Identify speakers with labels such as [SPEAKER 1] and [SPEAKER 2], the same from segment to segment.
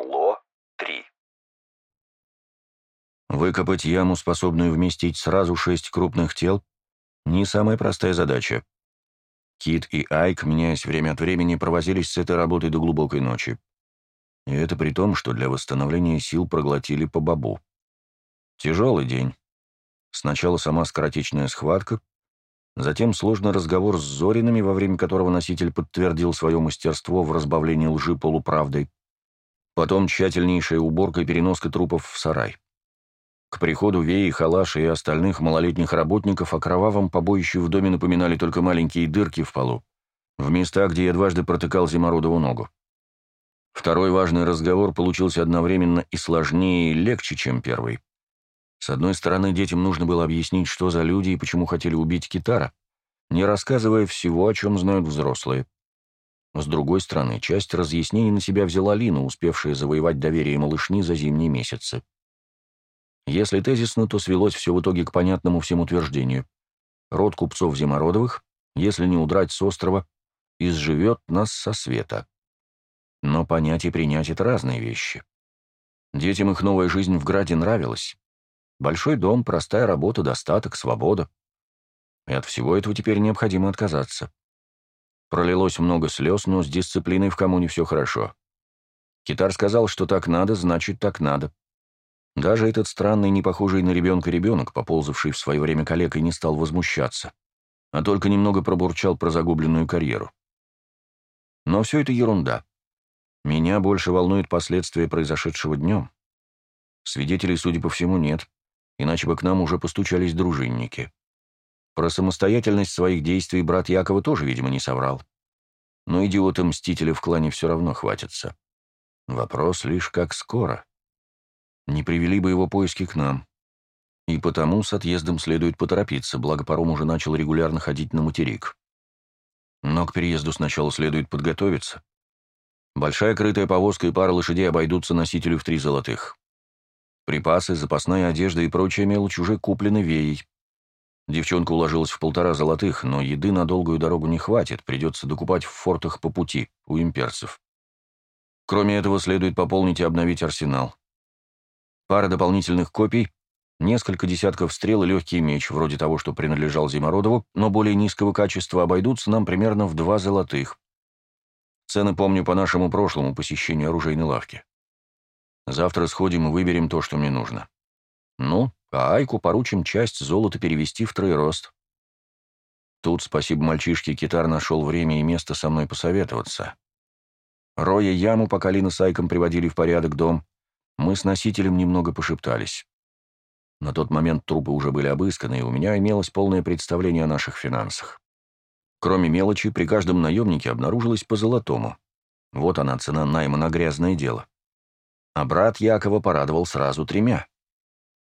[SPEAKER 1] Ло-3.
[SPEAKER 2] Выкопать яму, способную вместить сразу шесть крупных тел, не самая простая задача. Кит и Айк, меняясь время от времени, провозились с этой работой до глубокой ночи. И это при том, что для восстановления сил проглотили по бабу. Тяжелый день. Сначала сама скоротечная схватка, затем сложный разговор с Зоринами, во время которого носитель подтвердил свое мастерство в разбавлении лжи полуправдой, потом тщательнейшая уборка и переноска трупов в сарай. К приходу Веи, Халаша и остальных малолетних работников о кровавом побоище в доме напоминали только маленькие дырки в полу, в местах, где я дважды протыкал Зимородову ногу. Второй важный разговор получился одновременно и сложнее, и легче, чем первый. С одной стороны, детям нужно было объяснить, что за люди и почему хотели убить Китара, не рассказывая всего, о чем знают взрослые. С другой стороны, часть разъяснений на себя взяла Лина, успевшая завоевать доверие малышни за зимние месяцы. Если тезисно, то свелось все в итоге к понятному всем утверждению. Род купцов Зимородовых, если не удрать с острова, изживет нас со света. Но понять и принять — это разные вещи. Детям их новая жизнь в Граде нравилась. Большой дом, простая работа, достаток, свобода. И от всего этого теперь необходимо отказаться. Пролилось много слез, но с дисциплиной в коммуне все хорошо. Китар сказал, что так надо, значит, так надо. Даже этот странный, не похожий на ребенка ребенок, поползавший в свое время калекой, не стал возмущаться, а только немного пробурчал про загубленную карьеру. Но все это ерунда. Меня больше волнуют последствия произошедшего днем. Свидетелей, судя по всему, нет, иначе бы к нам уже постучались дружинники. Про самостоятельность своих действий брат Якова тоже, видимо, не соврал. Но идиота-мстителя в клане все равно хватится. Вопрос лишь, как скоро не привели бы его поиски к нам. И потому с отъездом следует поторопиться, благо паром уже начал регулярно ходить на материк. Но к переезду сначала следует подготовиться. Большая крытая повозка и пара лошадей обойдутся носителю в три золотых. Припасы, запасная одежда и прочая мелочь уже куплены веей. Девчонка уложилась в полтора золотых, но еды на долгую дорогу не хватит, придется докупать в фортах по пути, у имперцев. Кроме этого, следует пополнить и обновить арсенал. Пара дополнительных копий, несколько десятков стрел и легкий меч, вроде того, что принадлежал Зимородову, но более низкого качества, обойдутся нам примерно в два золотых. Цены помню по нашему прошлому посещению оружейной лавки. Завтра сходим и выберем то, что мне нужно. Ну, а Айку поручим часть золота перевести в троерост. Тут, спасибо мальчишке, китар нашел время и место со мной посоветоваться. Роя яму, пока Лина с Айком приводили в порядок дом, мы с носителем немного пошептались. На тот момент трупы уже были обысканы, и у меня имелось полное представление о наших финансах. Кроме мелочи, при каждом наемнике обнаружилось по золотому. Вот она, цена найма на грязное дело. А брат Якова порадовал сразу тремя.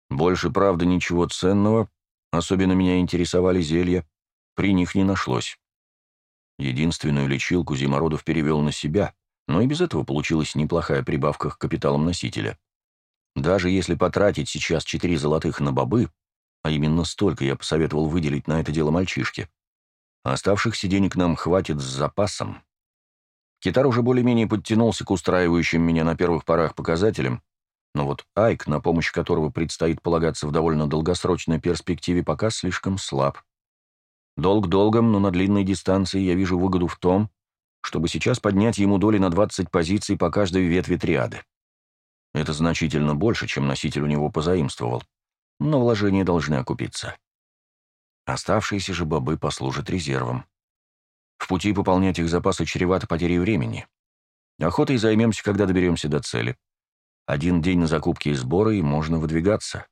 [SPEAKER 2] Больше, правда, ничего ценного, особенно меня интересовали зелья, при них не нашлось. Единственную лечилку Зимородов перевел на себя, но и без этого получилась неплохая прибавка к капиталам носителя. Даже если потратить сейчас четыре золотых на бобы, а именно столько я посоветовал выделить на это дело мальчишке, оставшихся денег нам хватит с запасом. Китар уже более-менее подтянулся к устраивающим меня на первых порах показателям, но вот Айк, на помощь которого предстоит полагаться в довольно долгосрочной перспективе, пока слишком слаб. Долг долгом, но на длинной дистанции я вижу выгоду в том, чтобы сейчас поднять ему доли на 20 позиций по каждой ветви триады. Это значительно больше, чем носитель у него позаимствовал, но вложения должны окупиться. Оставшиеся же бобы послужат резервом. В пути пополнять их запасы чревато потерей времени. Охотой займемся, когда доберемся до цели. Один день на закупки и сборы, и можно выдвигаться.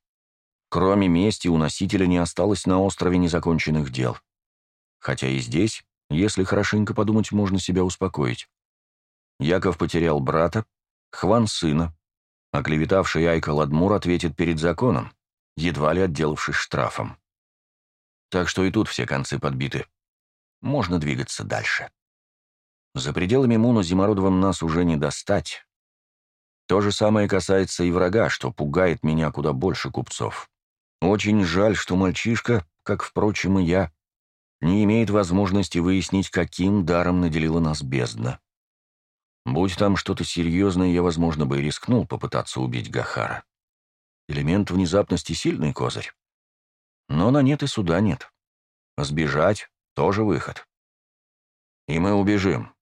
[SPEAKER 2] Кроме мести, у носителя не осталось на острове незаконченных дел. Хотя и здесь, если хорошенько подумать, можно себя успокоить. Яков потерял брата, Хван — сына, Оклеветавший Айка Ладмур ответит перед законом, едва ли отделавшись штрафом. Так что и тут все концы подбиты. Можно двигаться дальше. За пределами Муна Зимородовым нас уже не достать. То же самое касается и врага, что пугает меня куда больше купцов. Очень жаль, что мальчишка, как, впрочем, и я, не имеет возможности выяснить, каким даром наделила нас бездна. Будь там что-то серьезное, я, возможно, бы и рискнул попытаться убить Гахара. Элемент внезапности — сильный козырь. Но на нет и суда нет. Сбежать — тоже выход. И мы убежим.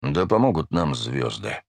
[SPEAKER 2] Да помогут нам звезды.